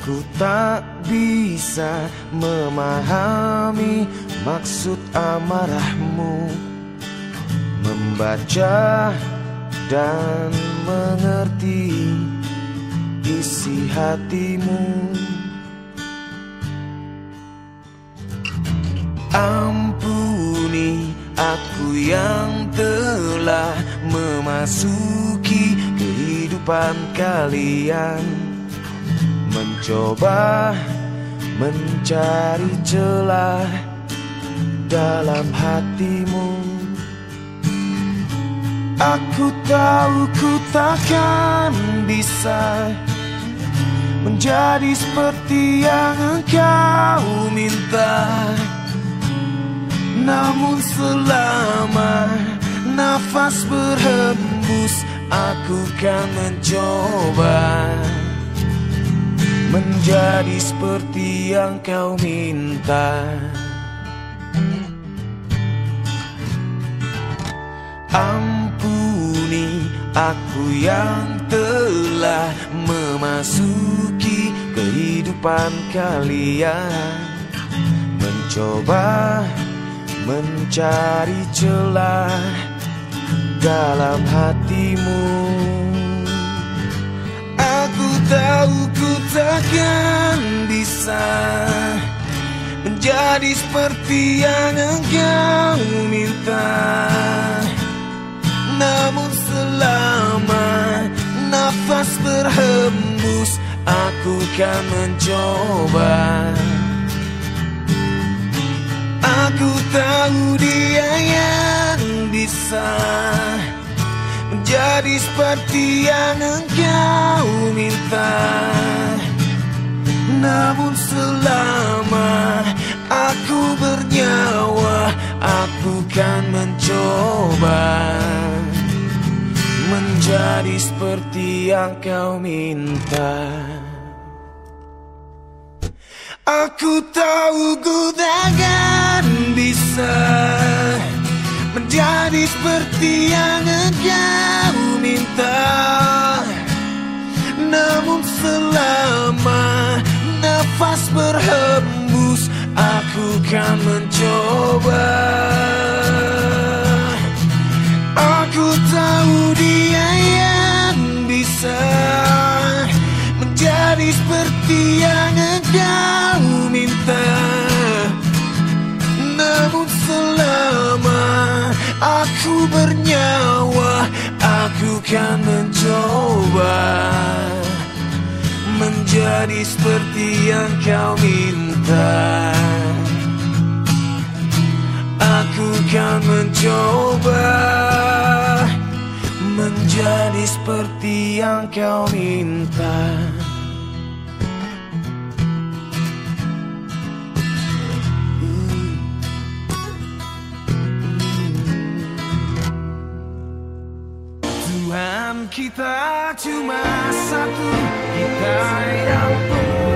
Ku tak bisa memahami maksud amarahmu. Membaca dan mengerti isi hatimu. Ampuni aku yang telah memasuki kalian. Mencoba mencari celah dalam hatimu. Aku tahu ku takkan bisa Menjadi seperti yang engkau minta. Namun selama nafas berhembus Aku kan mencoba Menjadi seperti yang kau minta. Ampuni aku yang telah memasuki kehidupan kalian. Mencoba mencari celah dalam hatimu. Aku tahu ku takkan bisa Menjadi seperti yang engkau minta. Namun selama nafas berhembus Aku kan mencoba. Aku tahu dia yang bisa Menjadi seperti yang engkau minta. Namun selama aku bernyawa Aku kan mencoba menjadi seperti yang kau minta. Aku tahu ku takkan bisa Menjadi seperti yang engkau minta. Namun selama nafas berhembus Aku kan mencoba bernyawa Aku kan mencoba Menjadi seperti yang kau minta. Aku kan mencoba Menjadi seperti yang kau minta Tuhan kita cuma satu Kita yang berbeda